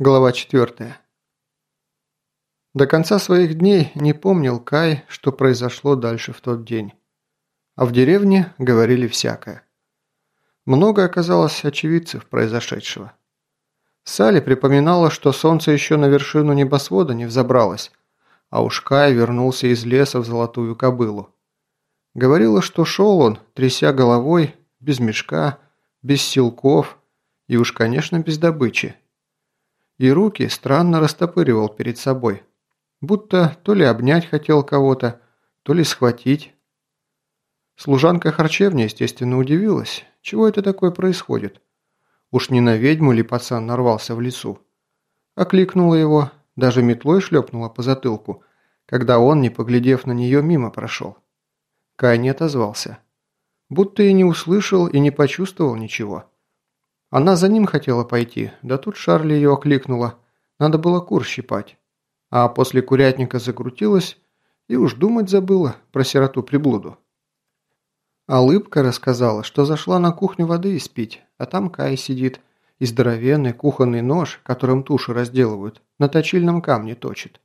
Глава 4. До конца своих дней не помнил Кай, что произошло дальше в тот день. А в деревне говорили всякое. Много оказалось очевидцев произошедшего. Салли припоминала, что солнце еще на вершину небосвода не взобралось, а уж Кай вернулся из леса в золотую кобылу. Говорила, что шел он, тряся головой, без мешка, без силков и уж, конечно, без добычи и руки странно растопыривал перед собой, будто то ли обнять хотел кого-то, то ли схватить. Служанка харчевни, естественно, удивилась, чего это такое происходит. Уж не на ведьму ли пацан нарвался в лесу. Окликнула его, даже метлой шлепнула по затылку, когда он, не поглядев на нее, мимо прошел. Кай не отозвался. Будто и не услышал, и не почувствовал ничего. Она за ним хотела пойти, да тут Шарли ее окликнула. Надо было кур щипать. А после курятника закрутилась и уж думать забыла про сироту-приблуду. А Лыбка рассказала, что зашла на кухню воды испить, а там Кай сидит, и здоровенный кухонный нож, которым туши разделывают, на точильном камне точит.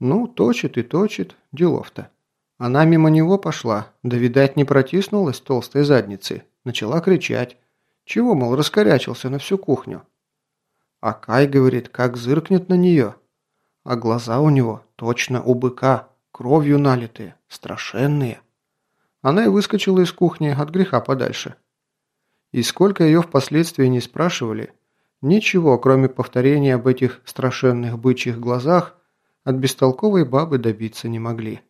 Ну, точит и точит, делов-то. Она мимо него пошла, да, видать, не протиснулась толстой задницей, начала кричать. Чего, мол, раскорячился на всю кухню? А Кай говорит, как зыркнет на нее. А глаза у него точно у быка, кровью налитые, страшенные. Она и выскочила из кухни от греха подальше. И сколько ее впоследствии не спрашивали, ничего, кроме повторения об этих страшенных бычьих глазах, от бестолковой бабы добиться не могли.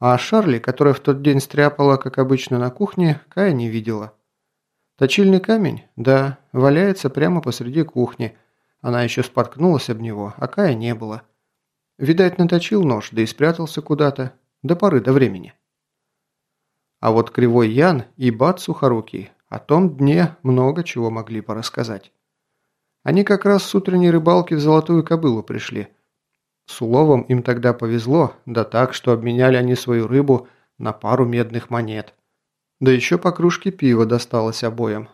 А Шарли, которая в тот день стряпала, как обычно, на кухне, Кая не видела. Точильный камень? Да, валяется прямо посреди кухни. Она еще споткнулась об него, а Кая не было. Видать, наточил нож, да и спрятался куда-то. До поры до времени. А вот Кривой Ян и Бат Сухорукий о том дне много чего могли порассказать. Они как раз с утренней рыбалки в Золотую Кобылу пришли. С уловом им тогда повезло, да так, что обменяли они свою рыбу на пару медных монет. Да еще по кружке пива досталось обоим.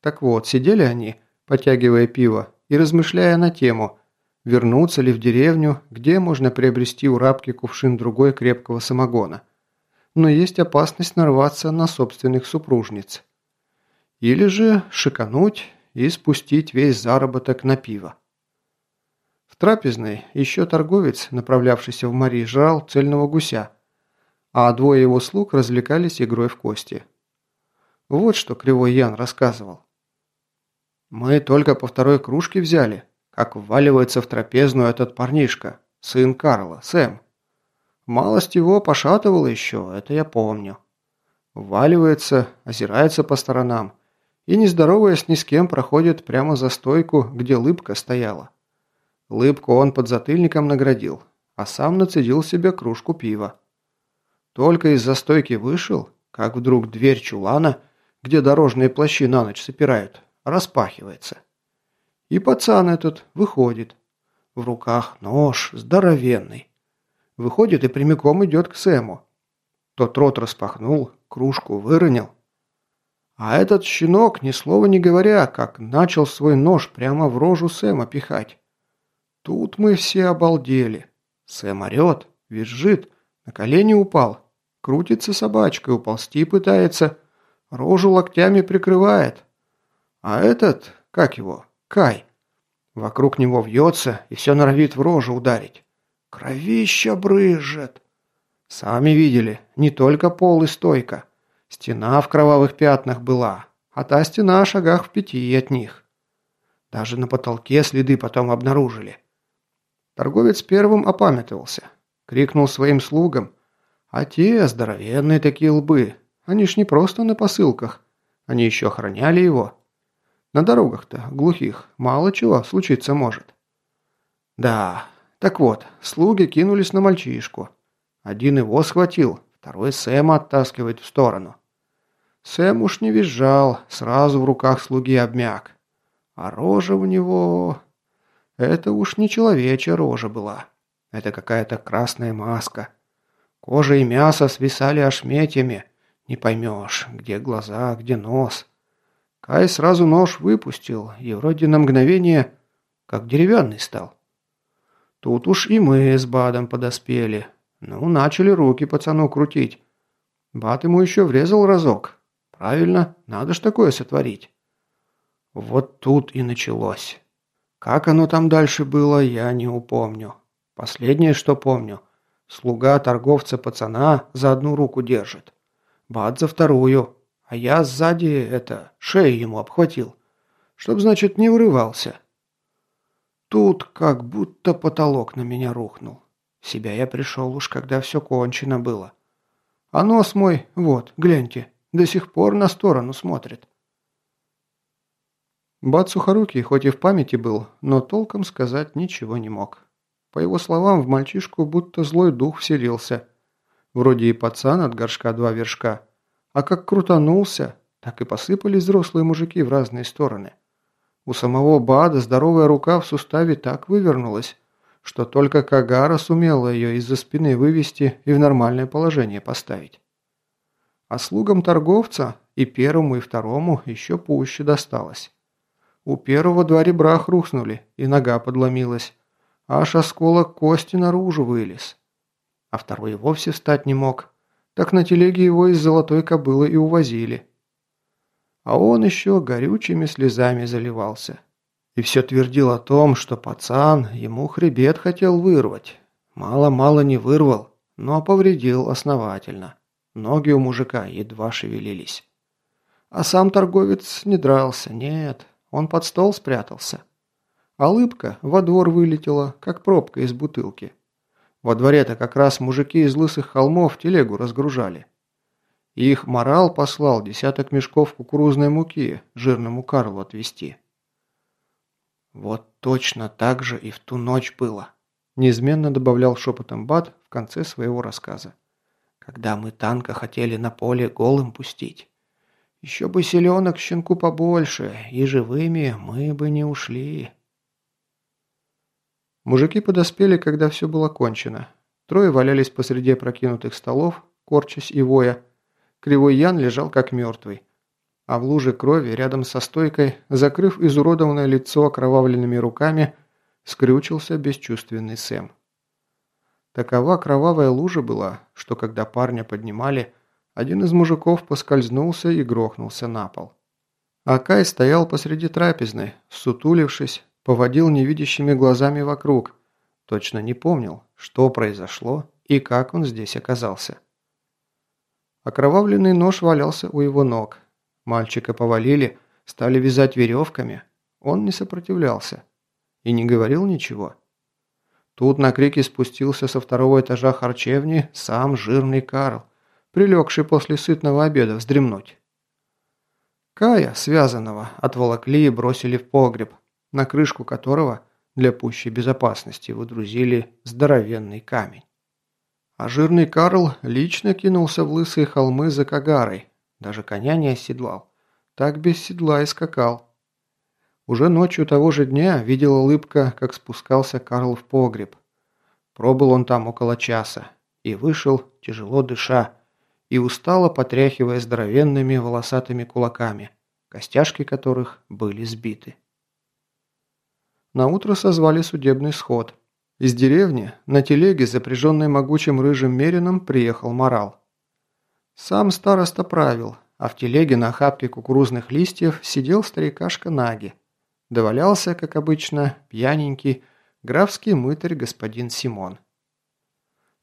Так вот, сидели они, потягивая пиво, и размышляя на тему, вернуться ли в деревню, где можно приобрести у рабки кувшин другой крепкого самогона. Но есть опасность нарваться на собственных супружниц. Или же шикануть и спустить весь заработок на пиво. В трапезной еще торговец, направлявшийся в Мари, жрал цельного гуся – а двое его слуг развлекались игрой в кости. Вот что Кривой Ян рассказывал. «Мы только по второй кружке взяли, как вваливается в трапезную этот парнишка, сын Карла, Сэм. Малость его пошатывало еще, это я помню. Вваливается, озирается по сторонам и, не здороваясь ни с кем, проходит прямо за стойку, где лыбка стояла. Лыбку он под затыльником наградил, а сам нацедил себе кружку пива. Только из застойки вышел, как вдруг дверь чулана, где дорожные плащи на ночь сопирают, распахивается. И пацан этот выходит. В руках нож здоровенный. Выходит и прямиком идет к Сэму. Тот рот распахнул, кружку выронил. А этот щенок, ни слова не говоря, как начал свой нож прямо в рожу Сэма пихать. Тут мы все обалдели. Сэм орет, визжит, на колени упал. Крутится собачкой, уползти пытается. Рожу локтями прикрывает. А этот, как его, Кай, вокруг него вьется и все норовит в рожу ударить. Кровища брызжет. Сами видели, не только пол и стойка. Стена в кровавых пятнах была, а та стена о шагах в пяти от них. Даже на потолке следы потом обнаружили. Торговец первым опамятовался. Крикнул своим слугам. А те здоровенные такие лбы. Они ж не просто на посылках. Они еще охраняли его. На дорогах-то, глухих, мало чего случиться может. Да, так вот, слуги кинулись на мальчишку. Один его схватил, второй Сэма оттаскивает в сторону. Сэм уж не визжал, сразу в руках слуги обмяк. А рожа у него... Это уж не человечья рожа была. Это какая-то красная маска. Кожа и мясо свисали ошметьями. Не поймешь, где глаза, где нос. Кай сразу нож выпустил, и вроде на мгновение как деревянный стал. Тут уж и мы с Бадом подоспели. Ну, начали руки пацану крутить. Бад ему еще врезал разок. Правильно, надо ж такое сотворить. Вот тут и началось. Как оно там дальше было, я не упомню. Последнее, что помню, слуга торговца пацана за одну руку держит. Бад за вторую, а я сзади, это, шею ему обхватил. Чтоб, значит, не врывался. Тут как будто потолок на меня рухнул. В себя я пришел уж, когда все кончено было. А нос мой, вот, гляньте, до сих пор на сторону смотрит. Бат Сухорукий хоть и в памяти был, но толком сказать ничего не мог. По его словам, в мальчишку будто злой дух вселился. Вроде и пацан от горшка два вершка, а как крутанулся, так и посыпались взрослые мужики в разные стороны. У самого Бада здоровая рука в суставе так вывернулась, что только Кагара сумела ее из-за спины вывести и в нормальное положение поставить. А слугам торговца и первому, и второму еще пуще досталось. У первого два ребра хрустнули, и нога подломилась, аж осколок кости наружу вылез. А второй вовсе встать не мог, так на телеге его из золотой кобылы и увозили. А он еще горючими слезами заливался. И все твердил о том, что пацан ему хребет хотел вырвать. Мало-мало не вырвал, но повредил основательно. Ноги у мужика едва шевелились. А сам торговец не дрался, нет, он под стол спрятался. А во двор вылетела, как пробка из бутылки. Во дворе-то как раз мужики из лысых холмов телегу разгружали. Их морал послал десяток мешков кукурузной муки жирному Карлу отвезти. «Вот точно так же и в ту ночь было», – неизменно добавлял шепотом Бат в конце своего рассказа. «Когда мы танка хотели на поле голым пустить. Еще бы селенок щенку побольше, и живыми мы бы не ушли». Мужики подоспели, когда все было кончено. Трое валялись посреди опрокинутых столов, корчась и воя, Кривой Ян лежал как мертвый. А в луже крови рядом со стойкой, закрыв изуродованное лицо окровавленными руками, скрючился бесчувственный Сэм. Такова кровавая лужа была, что когда парня поднимали, один из мужиков поскользнулся и грохнулся на пол. Акай стоял посреди трапезной, сутулившись, поводил невидящими глазами вокруг, точно не помнил, что произошло и как он здесь оказался. Окровавленный нож валялся у его ног. Мальчика повалили, стали вязать веревками. Он не сопротивлялся. И не говорил ничего. Тут на крики спустился со второго этажа харчевни сам жирный Карл, прилегший после сытного обеда вздремнуть. Кая, связанного, отволокли и бросили в погреб, на крышку которого для пущей безопасности выдрузили здоровенный камень. А жирный Карл лично кинулся в лысые холмы за Кагарой. Даже коня не оседлал. Так без седла и скакал. Уже ночью того же дня видела улыбка, как спускался Карл в погреб. Пробыл он там около часа и вышел, тяжело дыша, и устало потряхивая здоровенными волосатыми кулаками, костяшки которых были сбиты. Наутро созвали судебный сход – из деревни на телеге, запряженной могучим рыжим мерином, приехал морал. Сам староста правил, а в телеге на охапке кукурузных листьев сидел старикашка Наги. Довалялся, как обычно, пьяненький, графский мытарь господин Симон.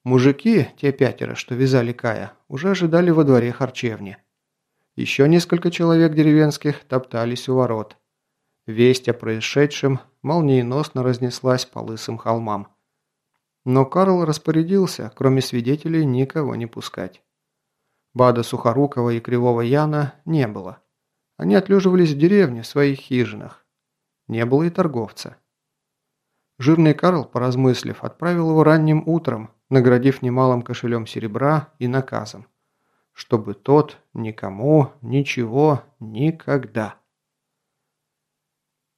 Мужики, те пятеро, что вязали Кая, уже ожидали во дворе харчевни. Еще несколько человек деревенских топтались у ворот. Весть о происшедшем молниеносно разнеслась по лысым холмам. Но Карл распорядился, кроме свидетелей, никого не пускать. Бада Сухорукова и Кривого Яна не было. Они отлеживались в деревне, в своих хижинах. Не было и торговца. Жирный Карл, поразмыслив, отправил его ранним утром, наградив немалым кошелем серебра и наказом, чтобы тот никому ничего никогда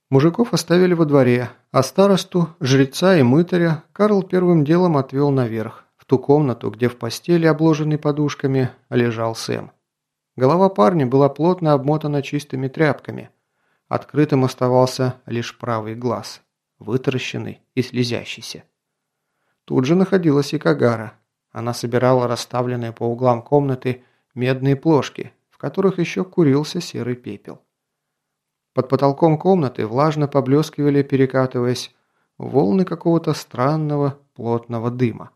Мужиков оставили во дворе, а старосту, жреца и мытаря Карл первым делом отвел наверх, в ту комнату, где в постели, обложенной подушками, лежал Сэм. Голова парня была плотно обмотана чистыми тряпками. Открытым оставался лишь правый глаз. вытаращенный и слезящийся. Тут же находилась и Кагара. Она собирала расставленные по углам комнаты медные плошки, в которых еще курился серый пепел. Под потолком комнаты влажно поблескивали, перекатываясь, волны какого-то странного плотного дыма.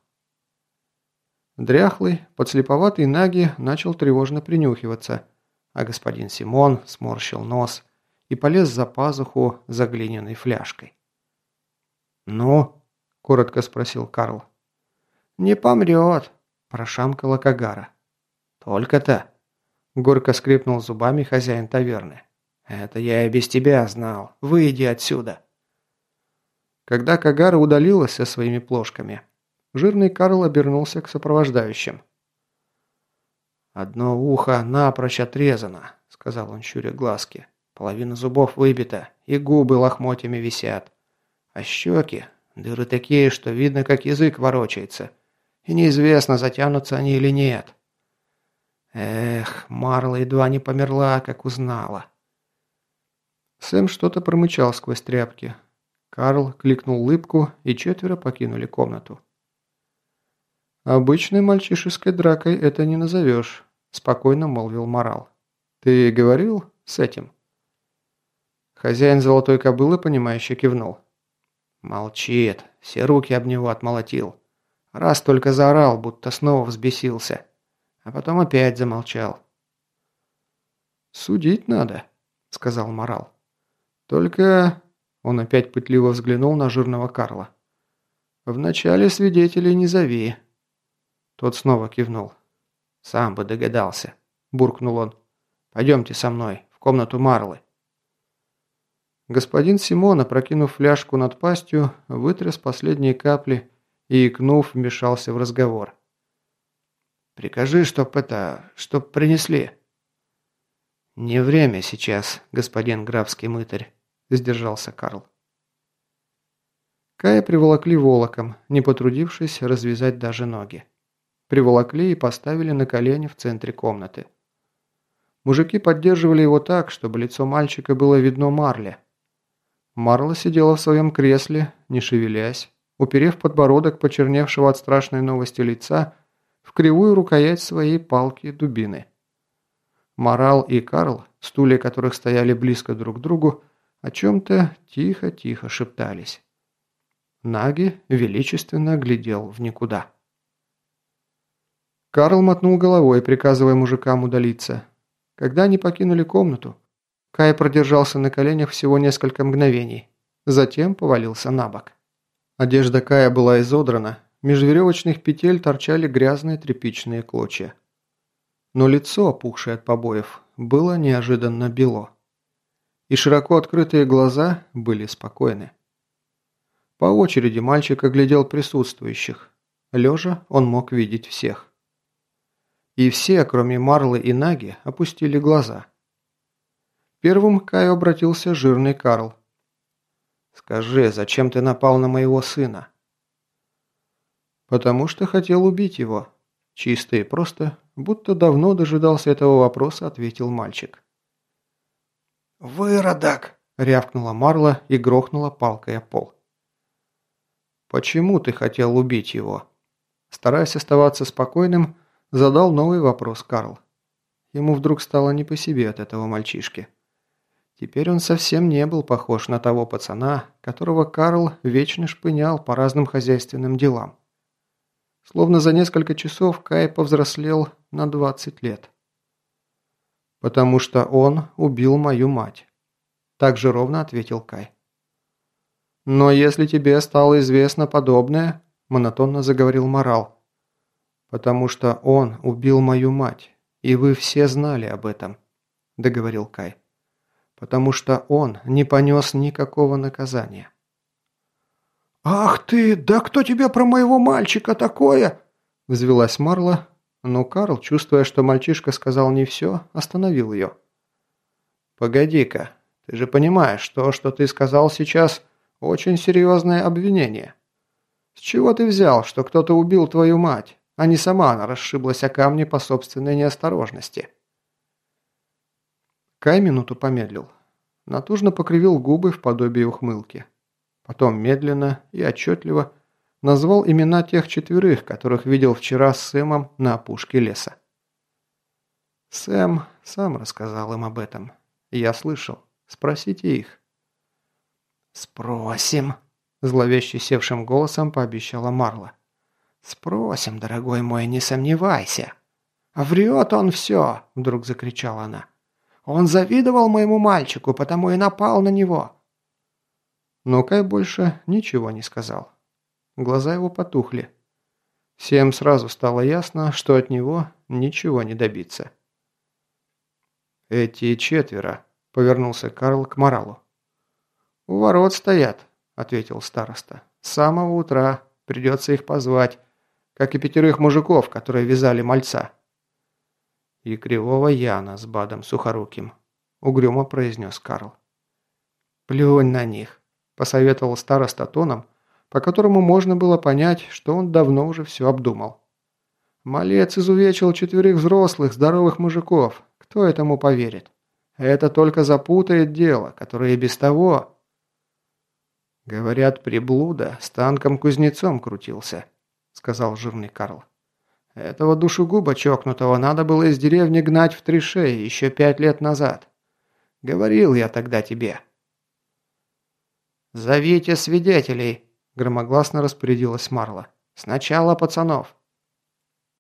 Дряхлый, подслеповатый Наги начал тревожно принюхиваться, а господин Симон сморщил нос и полез за пазуху за глиняной фляжкой. «Ну?» – коротко спросил Карл. «Не помрет», – прошамкала Кагара. «Только-то?» – горько скрипнул зубами хозяин таверны. «Это я и без тебя знал. Выйди отсюда!» Когда Кагара удалилась со своими плошками, жирный Карл обернулся к сопровождающим. «Одно ухо напрочь отрезано», — сказал он, щуря глазки. «Половина зубов выбита, и губы лохмотьями висят. А щеки, дыры такие, что видно, как язык ворочается. И неизвестно, затянутся они или нет». Эх, Марла едва не померла, как узнала. Сэм что-то промычал сквозь тряпки. Карл кликнул улыбку, и четверо покинули комнату. «Обычной мальчишеской дракой это не назовешь», – спокойно молвил Морал. «Ты говорил с этим?» Хозяин золотой кобылы, понимающе кивнул. «Молчит. Все руки об него отмолотил. Раз только заорал, будто снова взбесился. А потом опять замолчал». «Судить надо», – сказал Морал. «Только...» – он опять пытливо взглянул на жирного Карла. «Вначале свидетелей не зови, тот снова кивнул. «Сам бы догадался», – буркнул он. «Пойдемте со мной, в комнату Марлы». Господин Симон, опрокинув фляжку над пастью, вытряс последние капли и, икнув, вмешался в разговор. «Прикажи, чтоб это... чтоб принесли». «Не время сейчас, господин графский мытарь», – сдержался Карл. Кая приволокли волоком, не потрудившись развязать даже ноги приволокли и поставили на колени в центре комнаты. Мужики поддерживали его так, чтобы лицо мальчика было видно Марле. Марла сидела в своем кресле, не шевелясь, уперев подбородок почерневшего от страшной новости лица в кривую рукоять своей палки дубины. Морал и Карл, стулья которых стояли близко друг к другу, о чем-то тихо-тихо шептались. Наги величественно глядел в никуда. Карл мотнул головой, приказывая мужикам удалиться. Когда они покинули комнату, Кай продержался на коленях всего несколько мгновений, затем повалился на бок. Одежда Кая была изодрана, меж веревочных петель торчали грязные тряпичные клочья. Но лицо, опухшее от побоев, было неожиданно бело. И широко открытые глаза были спокойны. По очереди мальчик оглядел присутствующих. Лежа он мог видеть всех. И все, кроме Марлы и Наги, опустили глаза. Первым к Каю обратился жирный Карл. «Скажи, зачем ты напал на моего сына?» «Потому что хотел убить его». Чисто и просто, будто давно дожидался этого вопроса, ответил мальчик. «Выродок!» – рявкнула Марла и грохнула палкой о пол. «Почему ты хотел убить его?» Стараясь оставаться спокойным, Задал новый вопрос Карл. Ему вдруг стало не по себе от этого мальчишки. Теперь он совсем не был похож на того пацана, которого Карл вечно шпынял по разным хозяйственным делам. Словно за несколько часов Кай повзрослел на 20 лет. «Потому что он убил мою мать», – так же ровно ответил Кай. «Но если тебе стало известно подобное», – монотонно заговорил Морал, «Потому что он убил мою мать, и вы все знали об этом», – договорил Кай. «Потому что он не понес никакого наказания». «Ах ты, да кто тебе про моего мальчика такое?» – взвелась Марла, но Карл, чувствуя, что мальчишка сказал не все, остановил ее. «Погоди-ка, ты же понимаешь, то, что ты сказал сейчас, очень серьезное обвинение. С чего ты взял, что кто-то убил твою мать? а не сама она расшиблась о камни по собственной неосторожности. Кай минуту помедлил. Натужно покривил губы в подобии ухмылки. Потом медленно и отчетливо назвал имена тех четверых, которых видел вчера с Сэмом на опушке леса. Сэм сам рассказал им об этом. Я слышал. Спросите их. «Спросим», – зловеще севшим голосом пообещала Марла. «Спросим, дорогой мой, не сомневайся». «Врет он все!» – вдруг закричала она. «Он завидовал моему мальчику, потому и напал на него». Но Кай больше ничего не сказал. Глаза его потухли. Всем сразу стало ясно, что от него ничего не добиться. «Эти четверо», – повернулся Карл к Моралу. «У ворот стоят», – ответил староста. «С самого утра придется их позвать, как и пятерых мужиков, которые вязали мальца». «И кривого Яна с Бадом Сухоруким», – угрюмо произнес Карл. «Плюнь на них», – посоветовал староста тоном, по которому можно было понять, что он давно уже все обдумал. Малец изувечил четверых взрослых, здоровых мужиков. Кто этому поверит? Это только запутает дело, которое и без того... «Говорят, приблуда с танком-кузнецом крутился», — сказал жирный Карл. «Этого душегуба чокнутого надо было из деревни гнать в три шеи еще пять лет назад. Говорил я тогда тебе». «Зовите свидетелей», – громогласно распорядилась Марла. «Сначала пацанов».